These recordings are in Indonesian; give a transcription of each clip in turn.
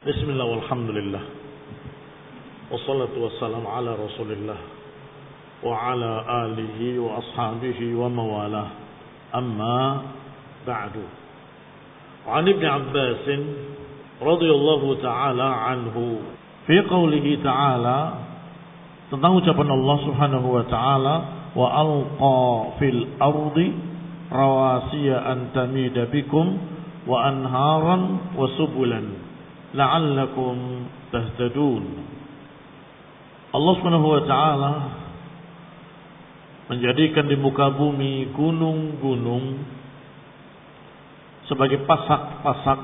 بسم الله والحمد لله والصلاة والسلام على رسول الله وعلى آله وأصحابه وموالاه أما بعد وعن ابن عباس رضي الله تعالى عنه في قوله تعالى tentang ucapan Allah Subhanahu wa taala wa alqa fil ardi rawasiya an tamida bikum wa anharan wa subulan la'allakum tahtadun. Allah Subhanahu wa taala menjadikan di muka bumi gunung-gunung sebagai pasak-pasak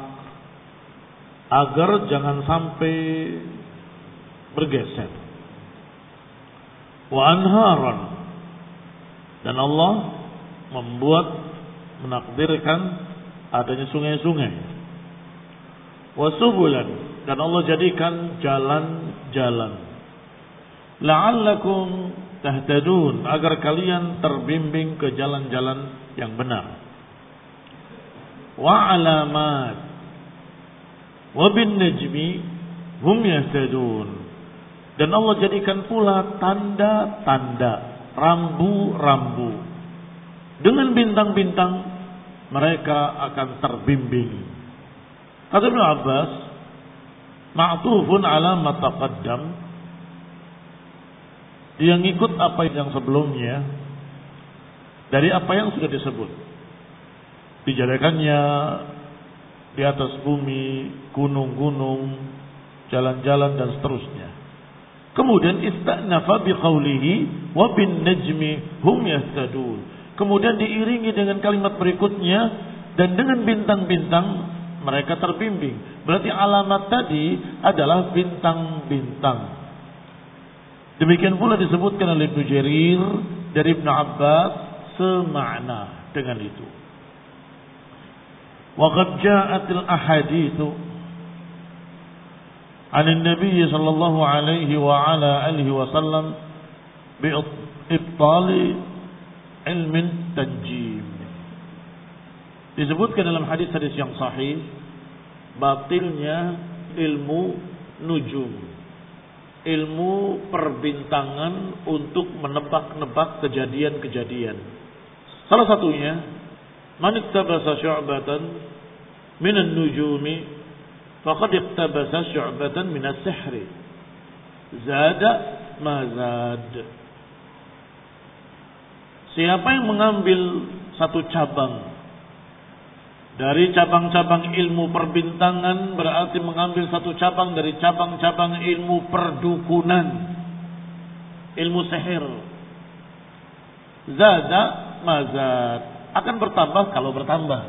agar jangan sampai bergeser. Wa anharan dan Allah membuat menakdirkan adanya sungai-sungai wasubulan. Dan Allah jadikan jalan-jalan. La'allakum tahtadun. Agar kalian terbimbing ke jalan-jalan yang benar. Wa alamat wa bin najmi hum yahtadun. Dan Allah jadikan pula tanda-tanda. Rambu-rambu. Dengan bintang-bintang mereka akan terbimbing Kata Ibn Abbas, ma'tufun ala mataqaddam. Dia ngikut apa yang sebelumnya dari apa yang sudah disebut. Dijadikannya di atas bumi, gunung-gunung, jalan-jalan dan seterusnya. Kemudian istanafa biqaulihi wa bin najmi hum yahtadun. Kemudian diiringi dengan kalimat berikutnya dan dengan bintang-bintang mereka terbimbing. Berarti alamat tadi adalah bintang-bintang. Demikian pula disebutkan oleh Ibnu Jarir dari Ibnu Abbas semakna dengan itu. Waqad ja'atil ahadithu عن النبي صلى الله عليه وعلى آله وسلم بإبطال علم التنجيم Disebutkan dalam hadis-hadis yang sahih batilnya ilmu nujum. Ilmu perbintangan untuk menebak-nebak kejadian-kejadian. Salah satunya, man iktabasa syu'batan minan nujumi faqad iktabasa syu'batan minas sihri. Zada mazad. Siapa yang mengambil satu cabang dari cabang-cabang ilmu perbintangan berarti mengambil satu cabang dari cabang-cabang ilmu perdukunan. Ilmu sihir. Zada mazad. Akan bertambah kalau bertambah.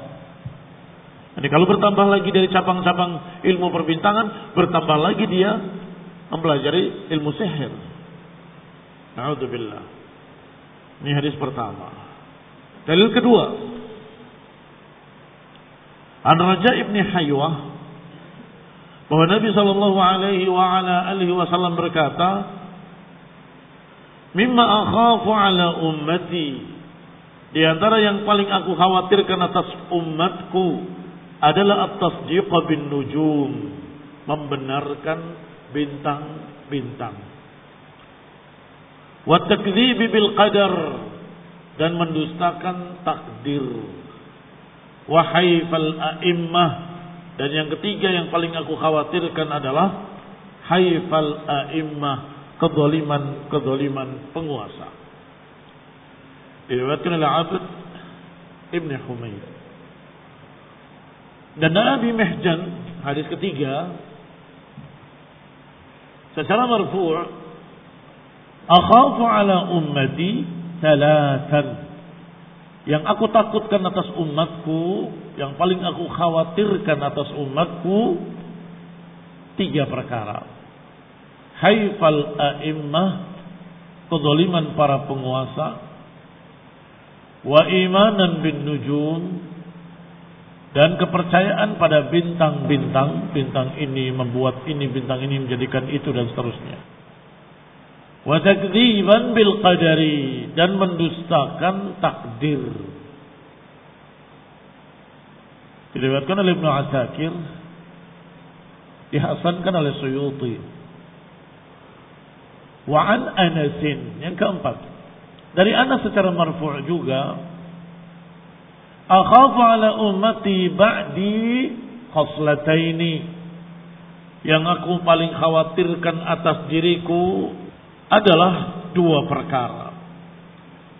Jadi kalau bertambah lagi dari cabang-cabang ilmu perbintangan, bertambah lagi dia mempelajari ilmu sihir. Na'udzubillah. Ini hadis pertama. Dalil kedua, An Raja ibni Haywah bahwa Nabi Shallallahu Alaihi wa ala alihi Wasallam berkata, "Mimma akhafu ala ummati." Di antara yang paling aku khawatirkan atas umatku adalah atas bin nujum, membenarkan bintang-bintang. Wa takdzibi bil qadar dan mendustakan takdir wahaifal a'immah dan yang ketiga yang paling aku khawatirkan adalah haifal a'immah kedoliman-kedoliman penguasa. Diriwayatkan oleh Abd Ibn Humayd. Dan Nabi Mehjan hadis ketiga secara marfu' akhafu ala ummati thalathan yang aku takutkan atas umatku, yang paling aku khawatirkan atas umatku, tiga perkara. Haifal a'immah, kezaliman para penguasa, wa imanan bin nujum, dan kepercayaan pada bintang-bintang, bintang ini membuat ini, bintang ini menjadikan itu dan seterusnya wa takdziban bil qadari dan mendustakan takdir. Diriwayatkan oleh Ibnu Asakir Dihasankan oleh Suyuti. Wa an Anasin. Yang keempat. Dari Anas secara marfu' juga. Akhafu ala ummati ba'di khoslataini. Yang aku paling khawatirkan atas diriku adalah dua perkara.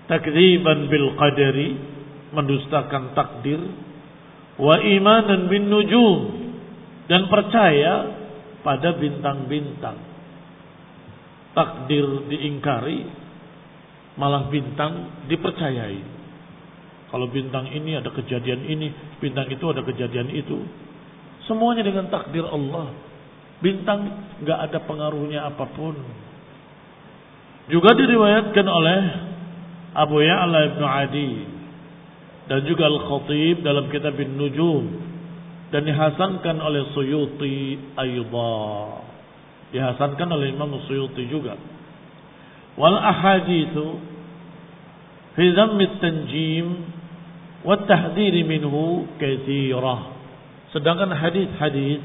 Takziban bil qadari, mendustakan takdir, wa imanan bin nujum dan percaya pada bintang-bintang. Takdir diingkari, malah bintang dipercayai. Kalau bintang ini ada kejadian ini, bintang itu ada kejadian itu. Semuanya dengan takdir Allah. Bintang nggak ada pengaruhnya apa pun. Juga diriwayatkan oleh Abu Ya'la ibn Adi dan juga Al-Khatib dalam kitab Nujum dan dihasankan oleh Suyuti ayda. Dihasankan oleh Imam Suyuti juga. Wal ahadithu fi dhammi tanjim wa tahdhir minhu katsirah. Sedangkan hadis-hadis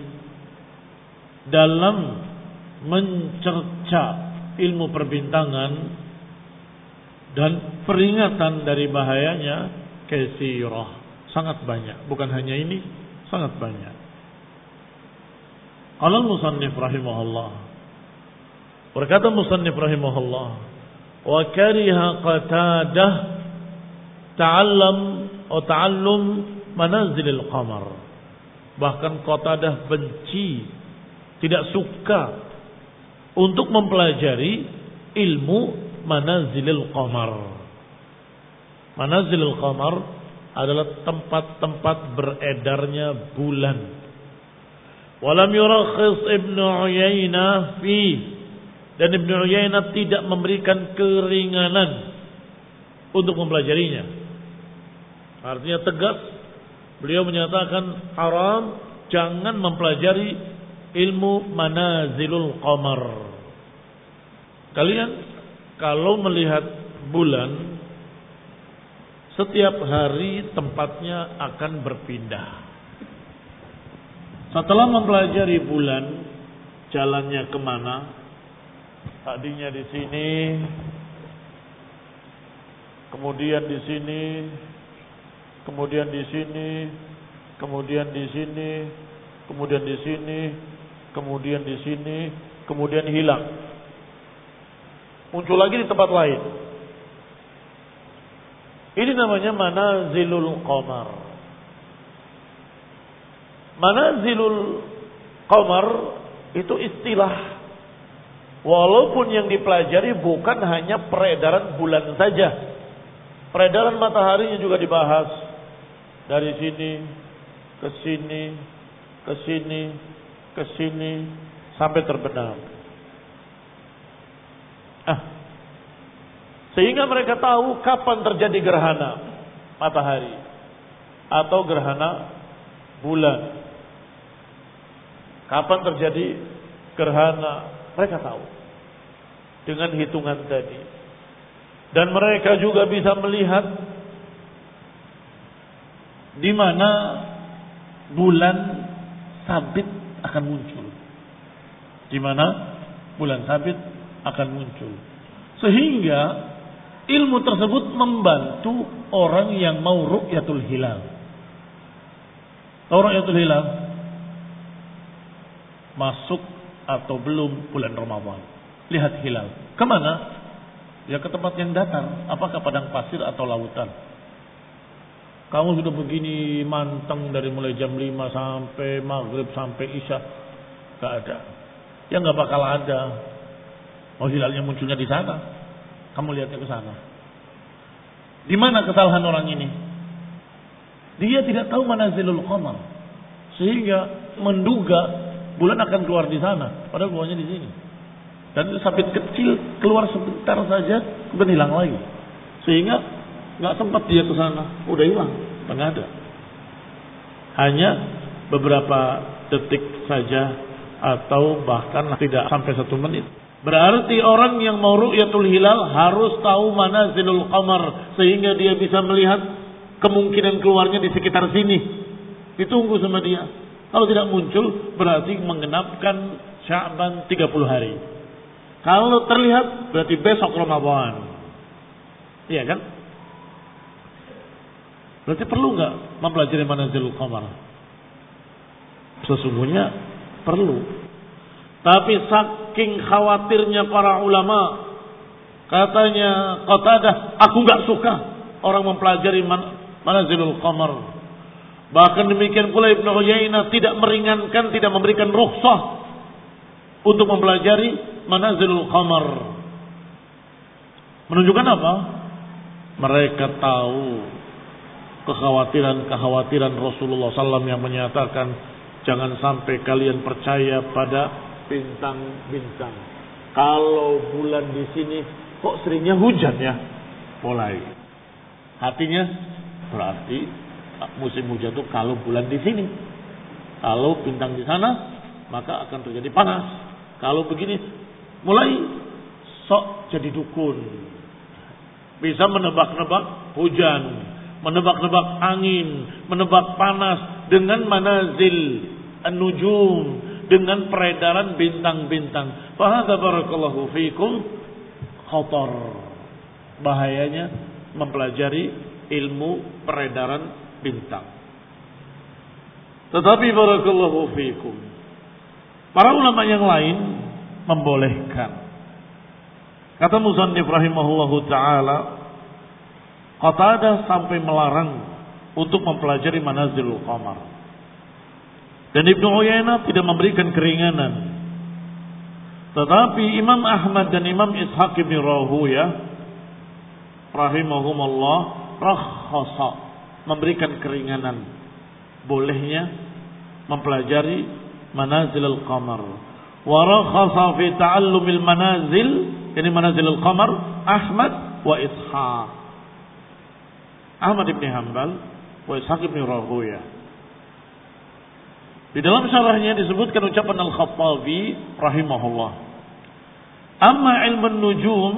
dalam mencerca ilmu perbintangan dan peringatan dari bahayanya kesirah sangat banyak. Bukan hanya ini sangat banyak. Qala musannif rahimahullah. Berkata musannif rahimahullah wa kariha qatadah ta'allam atau ta'allum manazilil qamar. Bahkan qatadah benci tidak suka untuk mempelajari ilmu manazilil qamar. Manazilil qamar adalah tempat-tempat beredarnya bulan. Walam yurakhis Ibnu Uyainah fi dan Ibnu Uyainah tidak memberikan keringanan untuk mempelajarinya. Artinya tegas beliau menyatakan haram jangan mempelajari ilmu manazilul qamar. Kalian kalau melihat bulan setiap hari tempatnya akan berpindah. Setelah mempelajari bulan jalannya ke mana, tadinya di sini, kemudian di sini, kemudian di sini, kemudian di sini, kemudian di sini, kemudian di sini, kemudian hilang. Muncul lagi di tempat lain. Ini namanya manazilul qamar. Manazilul qamar itu istilah Walaupun yang dipelajari bukan hanya peredaran bulan saja. Peredaran mataharinya juga dibahas. Dari sini, ke sini, ke sini, ke sini sampai terbenam. Ah. Sehingga mereka tahu kapan terjadi gerhana matahari atau gerhana bulan. Kapan terjadi gerhana, mereka tahu. Dengan hitungan tadi. Dan mereka juga bisa melihat di mana bulan sabit akan muncul. Di mana bulan sabit akan muncul. Sehingga ilmu tersebut membantu orang yang mau ru'yatul hilal. Tahu ru'yatul hilal? Masuk atau belum bulan Ramadan. Lihat hilal. Ke mana? Ya ke tempat yang datar. Apakah padang pasir atau lautan? Kamu sudah begini manteng dari mulai jam 5 sampai maghrib sampai isya. Gak ada. Ya nggak bakal ada. Oh hilalnya munculnya di sana. Kamu lihatnya ke sana. Di mana kesalahan orang ini? Dia tidak tahu mana zilul qamar. Sehingga menduga bulan akan keluar di sana. Padahal keluarnya di sini. Dan sabit kecil keluar sebentar saja, kemudian hilang lagi. Sehingga nggak sempat dia ke sana, udah hilang, nggak ada. Hanya beberapa detik saja atau bahkan tidak sampai satu menit. Berarti orang yang mau ru'yatul hilal harus tahu mana zilul qamar sehingga dia bisa melihat kemungkinan keluarnya di sekitar sini. Ditunggu sama dia. Kalau tidak muncul berarti mengenapkan Sya'ban 30 hari. Kalau terlihat berarti besok Ramadan. Iya kan? Berarti perlu nggak mempelajari manazilul qamar? Sesungguhnya perlu. Tapi saking khawatirnya para ulama, katanya Qatadah, aku nggak suka orang mempelajari man manazilul qamar. Bahkan demikian pula Ibnu Uyainah tidak meringankan, tidak memberikan rukhsah untuk mempelajari manazilul qamar. Menunjukkan apa? Mereka tahu kekhawatiran-kekhawatiran Rasulullah SAW yang menyatakan jangan sampai kalian percaya pada bintang-bintang. Kalau bulan di sini kok seringnya hujan ya? Mulai. Hatinya berarti musim hujan itu kalau bulan di sini. Kalau bintang di sana maka akan terjadi panas. Kalau begini mulai sok jadi dukun. Bisa menebak-nebak hujan, menebak-nebak angin, menebak panas dengan manazil an-nujum, dengan peredaran bintang-bintang. Fahadha barakallahu fikum khatar. Bahayanya mempelajari ilmu peredaran bintang. Tetapi barakallahu fikum. Para ulama yang lain membolehkan. Kata Muzannif rahimahullahu taala, Qatadah sampai melarang untuk mempelajari manazilul qamar. Dan Ibnu Uyainah tidak memberikan keringanan. Tetapi Imam Ahmad dan Imam Ishaq bin Rahuya rahimahumullah rakhasa memberikan keringanan bolehnya mempelajari manazilul qamar. Wa rakhasa fi ta'allumil manazil ini manazilul qamar Ahmad wa Ishaq. Ahmad bin Hambal wa Ishaq bin Rahuya. Di dalam syarahnya disebutkan ucapan Al-Khattabi rahimahullah. Amma ilmu nujum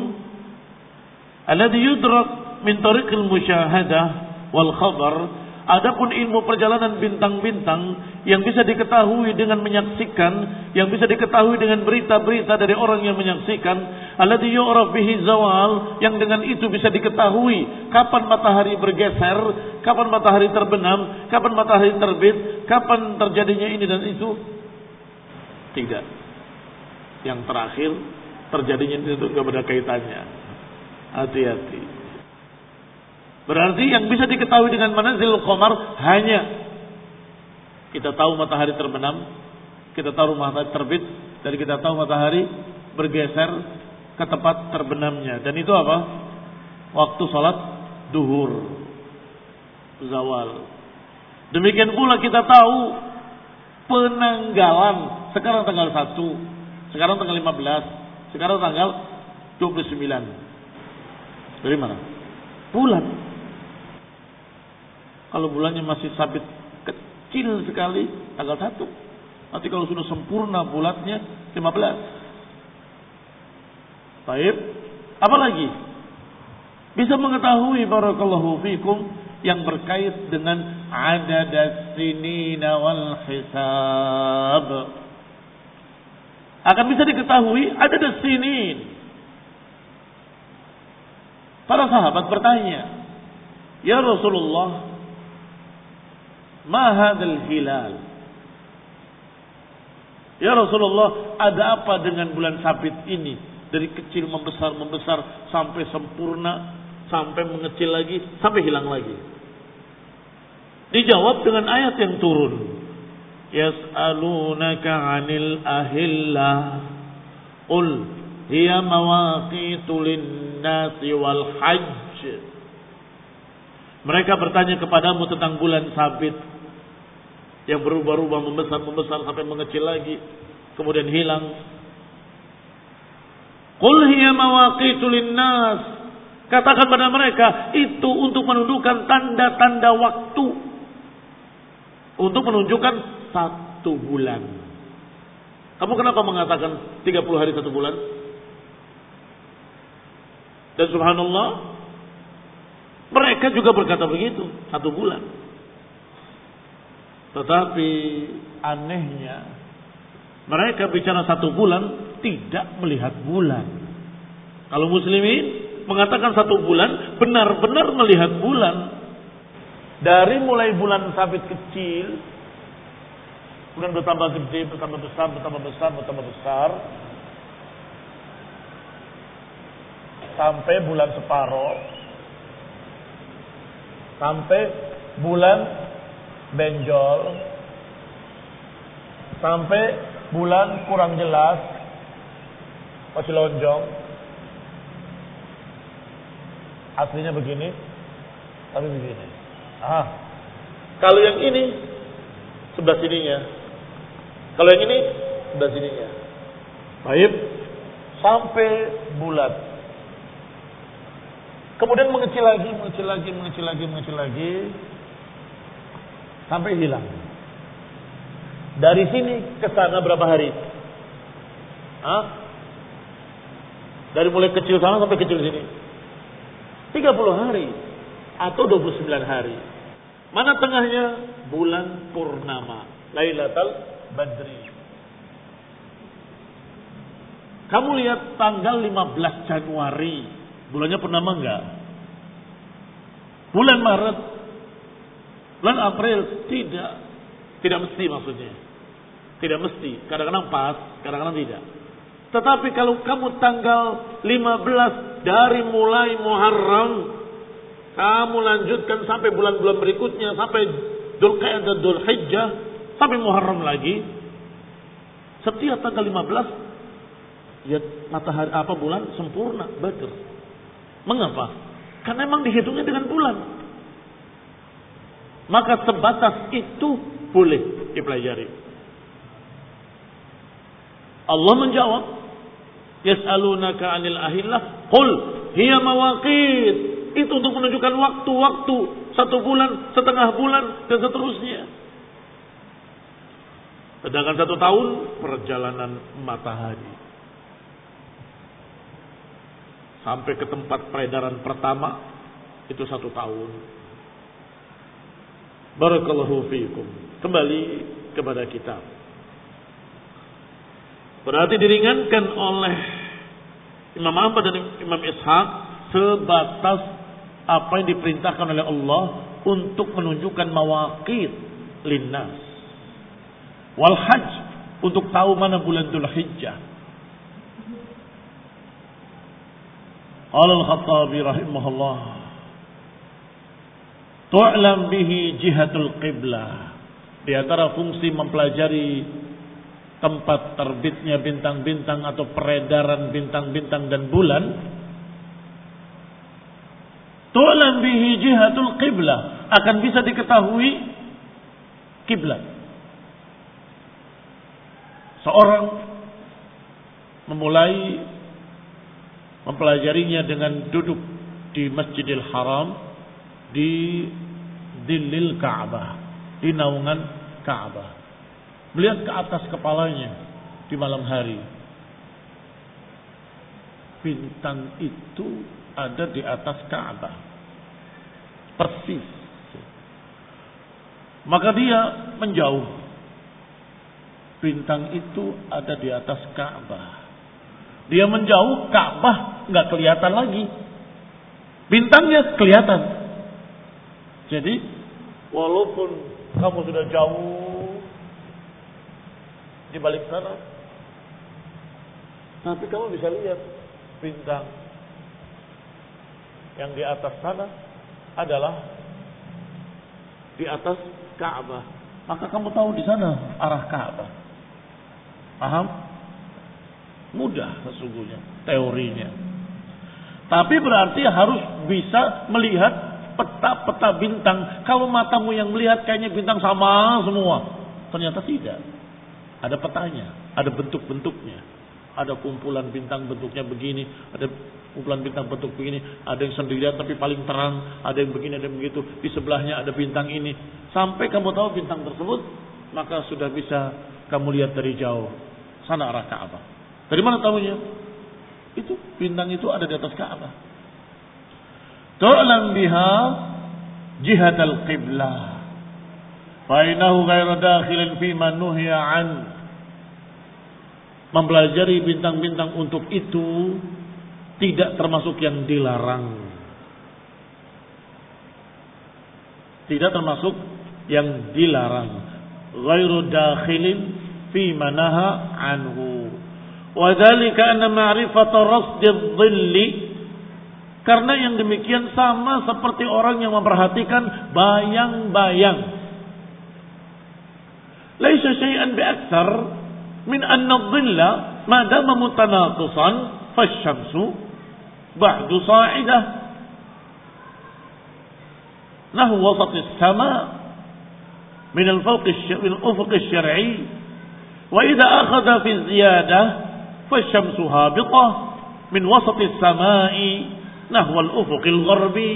alladhi yudrak min tariqil musyahadah wal khabar Adapun ilmu perjalanan bintang-bintang yang bisa diketahui dengan menyaksikan, yang bisa diketahui dengan berita-berita dari orang yang menyaksikan, alladzi yu'raf bihi zawal, yang dengan itu bisa diketahui kapan matahari bergeser, kapan matahari terbenam, kapan matahari terbit, kapan terjadinya ini dan itu. Tidak. Yang terakhir terjadinya itu tidak ada kaitannya. Hati-hati. Berarti yang bisa diketahui dengan manazil qamar hanya kita tahu matahari terbenam, kita tahu matahari terbit, dan kita tahu matahari bergeser ke tempat terbenamnya. Dan itu apa? Waktu sholat duhur, zawal. Demikian pula kita tahu penanggalan. Sekarang tanggal 1, sekarang tanggal 15, sekarang tanggal 29. Dari mana? Bulan. Kalau bulannya masih sabit kecil sekali, tanggal 1. Nanti kalau sudah sempurna bulatnya 15. Baik. Apa lagi? Bisa mengetahui barakallahu fikum yang berkait dengan adad sinina wal hisab. Akan bisa diketahui adad sinin. Para sahabat bertanya, "Ya Rasulullah, Ma hadzal hilal? Ya Rasulullah, ada apa dengan bulan sabit ini? Dari kecil membesar membesar sampai sempurna, sampai mengecil lagi, sampai hilang lagi. Dijawab dengan ayat yang turun. Yas'alunaka 'anil ahillah. Qul hiya mawaqitu lin-nasi wal hajj. Mereka bertanya kepadamu tentang bulan sabit yang berubah-ubah membesar-membesar sampai mengecil lagi kemudian hilang. Qul hiya mawaqitu linnas. Katakan pada mereka itu untuk menunjukkan tanda-tanda waktu. Untuk menunjukkan satu bulan. Kamu kenapa mengatakan 30 hari satu bulan? Dan subhanallah mereka juga berkata begitu satu bulan Tetapi anehnya mereka bicara satu bulan tidak melihat bulan. Kalau muslimin mengatakan satu bulan benar-benar melihat bulan. Dari mulai bulan sabit kecil, bulan bertambah gede, bertambah besar, bertambah besar, bertambah besar, sampai bulan separoh, sampai bulan benjol, sampai bulan kurang jelas, masih lonjong, aslinya begini, tapi begini. Ah, kalau yang ini sebelah sininya, kalau yang ini sebelah sininya. Baik, sampai bulat. Kemudian mengecil lagi, mengecil lagi, mengecil lagi, mengecil lagi, sampai hilang. Dari sini ke sana berapa hari? Hah? Dari mulai kecil sana sampai kecil sini. 30 hari atau 29 hari. Mana tengahnya? Bulan purnama. Lailatul Badri. Kamu lihat tanggal 15 Januari. Bulannya purnama enggak? Bulan Maret. Bulan April. Tidak. Tidak mesti maksudnya. Tidak mesti. Kadang-kadang pas, kadang-kadang tidak. Tetapi kalau kamu tanggal 15 dari mulai Muharram, kamu lanjutkan sampai bulan-bulan berikutnya, sampai Dzulqa'dah, Dzulhijjah, sampai Muharram lagi. Setiap tanggal 15 ya matahari apa bulan sempurna Badr. Mengapa? Karena memang dihitungnya dengan bulan. Maka sebatas itu boleh dipelajari. Allah menjawab, Yas'alunaka 'anil ahillah, qul hiya mawaqit. Itu untuk menunjukkan waktu-waktu satu bulan, setengah bulan dan seterusnya. Sedangkan satu tahun perjalanan matahari. Sampai ke tempat peredaran pertama itu satu tahun. Barakallahu fiikum. Kembali kepada kitab. Berarti diringankan oleh Imam Ahmad dan Imam Ishaq sebatas apa yang diperintahkan oleh Allah untuk menunjukkan mawaqit linnas. Wal hajj untuk tahu mana bulan Dhul Hijjah. Al-Khattabi rahimahullah Tu'lam bihi jihatul qiblah. Di antara fungsi mempelajari tempat terbitnya bintang-bintang atau peredaran bintang-bintang dan bulan tu'lam bihi jihatul qiblah akan bisa diketahui kiblat seorang memulai mempelajarinya dengan duduk di Masjidil Haram di Dilil Ka'bah di naungan Ka'bah Melihat ke atas kepalanya di malam hari. Bintang itu ada di atas Ka'bah. Persis. Maka dia menjauh. Bintang itu ada di atas Ka'bah. Dia menjauh, Ka'bah nggak kelihatan lagi. Bintangnya kelihatan. Jadi, walaupun kamu sudah jauh di balik sana. Tapi kamu bisa lihat bintang yang di atas sana adalah di atas Ka'bah. Maka kamu tahu di sana arah Ka'bah. Paham? Mudah sesungguhnya teorinya. Tapi berarti harus bisa melihat peta-peta bintang. Kalau matamu yang melihat kayaknya bintang sama semua. Ternyata tidak. Ada petanya, ada bentuk-bentuknya. Ada kumpulan bintang bentuknya begini, ada kumpulan bintang bentuk begini, ada yang sendirian tapi paling terang, ada yang begini, ada yang begitu. Di sebelahnya ada bintang ini. Sampai kamu tahu bintang tersebut, maka sudah bisa kamu lihat dari jauh. Sana arah Ka'bah. Dari mana tahunya? Itu bintang itu ada di atas Ka'bah. Tu'lam biha jihad al-qiblah. Fainahu ghairu dakhilin fi man nuhiya an. Mempelajari bintang-bintang untuk itu tidak termasuk yang dilarang. Tidak termasuk yang dilarang. Ghairu dakhilin fi manaha anhu. Wadhalika anna ma'rifata rasdid dhilli karena yang demikian sama seperti orang yang memperhatikan bayang-bayang. Laisa syai'an bi'akthar min anna dhilla ma dama mutanaqisan fasyamsu ba'du sa'idah نحو وسط السماء من الفوق من الأفق الشرعي وإذا أخذ في الزيادة فالشمس هابطة من وسط السماء nahwal ufuqil gharbi.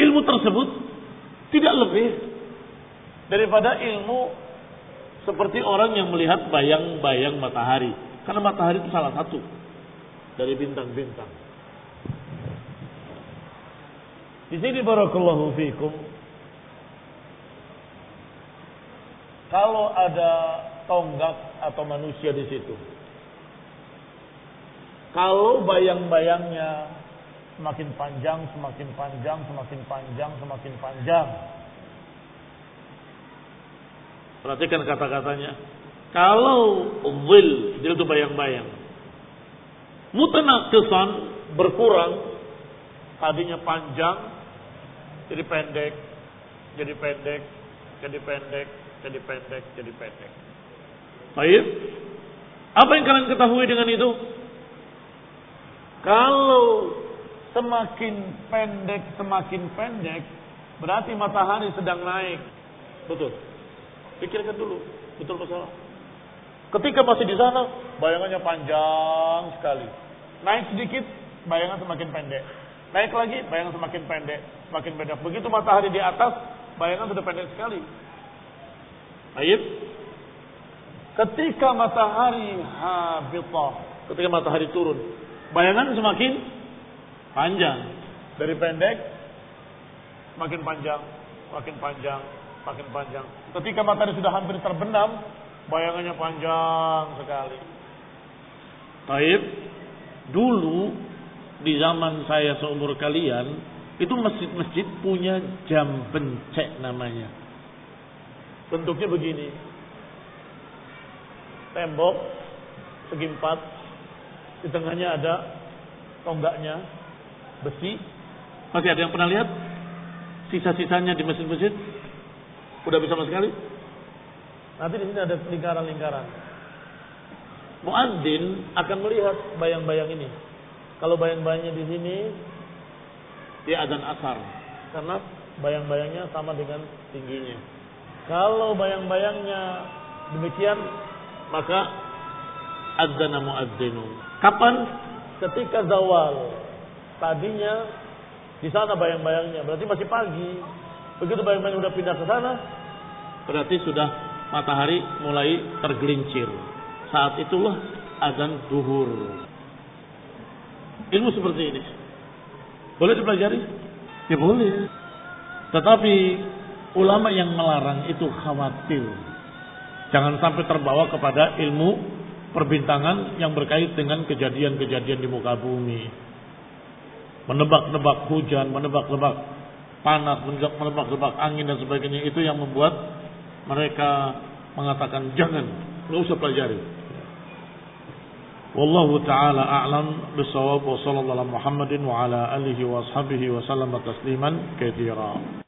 Ilmu tersebut tidak lebih daripada ilmu seperti orang yang melihat bayang-bayang matahari. Karena matahari itu salah satu dari bintang-bintang. Di sini barakallahu fikum. Kalau ada tonggak atau manusia di situ, kalau bayang-bayangnya semakin panjang, semakin panjang, semakin panjang, semakin panjang. Perhatikan kata-katanya. Kalau zil, zil itu bayang-bayang. Mutanakisan berkurang, tadinya panjang, jadi pendek, jadi pendek, jadi pendek, jadi pendek, jadi pendek. Baik. Apa yang kalian ketahui dengan itu? Kalau semakin pendek, semakin pendek, berarti matahari sedang naik. Betul. Pikirkan dulu, betul masalah. Ketika masih di sana, bayangannya panjang sekali. Naik sedikit, bayangan semakin pendek. Naik lagi, bayangan semakin pendek, semakin pendek. Begitu matahari di atas, bayangan sudah pendek sekali. Baik. Ketika matahari habitah, ketika matahari turun, bayangan semakin panjang. Dari pendek, makin panjang, makin panjang, makin panjang. Ketika matahari sudah hampir terbenam, bayangannya panjang sekali. Baik. Dulu di zaman saya seumur kalian, itu masjid-masjid punya jam bencek namanya. Bentuknya begini. Tembok segi empat, di tengahnya ada tonggaknya, besi. Masih ada yang pernah lihat? Sisa-sisanya di masjid-masjid? Udah bisa sama sekali? Nanti di sini ada lingkaran-lingkaran. Muadzin akan melihat bayang-bayang ini. Kalau bayang-bayangnya di sini, dia adzan asar. Karena bayang-bayangnya sama dengan tingginya. Kalau bayang-bayangnya demikian, maka adzana muadzinu. Kapan? Ketika zawal. Tadinya di sana bayang-bayangnya, berarti masih pagi. Begitu bayang-bayang udah pindah ke sana, berarti sudah matahari mulai tergelincir. Saat itulah azan duhur. Ilmu seperti ini. Boleh dipelajari? Ya boleh. Tetapi ulama yang melarang itu khawatir. Jangan sampai terbawa kepada ilmu perbintangan yang berkait dengan kejadian-kejadian di muka bumi. Menebak-nebak hujan, menebak-nebak panas, menebak-nebak angin dan sebagainya. Itu yang membuat mereka mengatakan jangan, nggak usah pelajari. Wallahu taala a'lam bisawab wa sallallahu Muhammadin wa ala alihi wa ashabihi wa sallam tasliman katsira.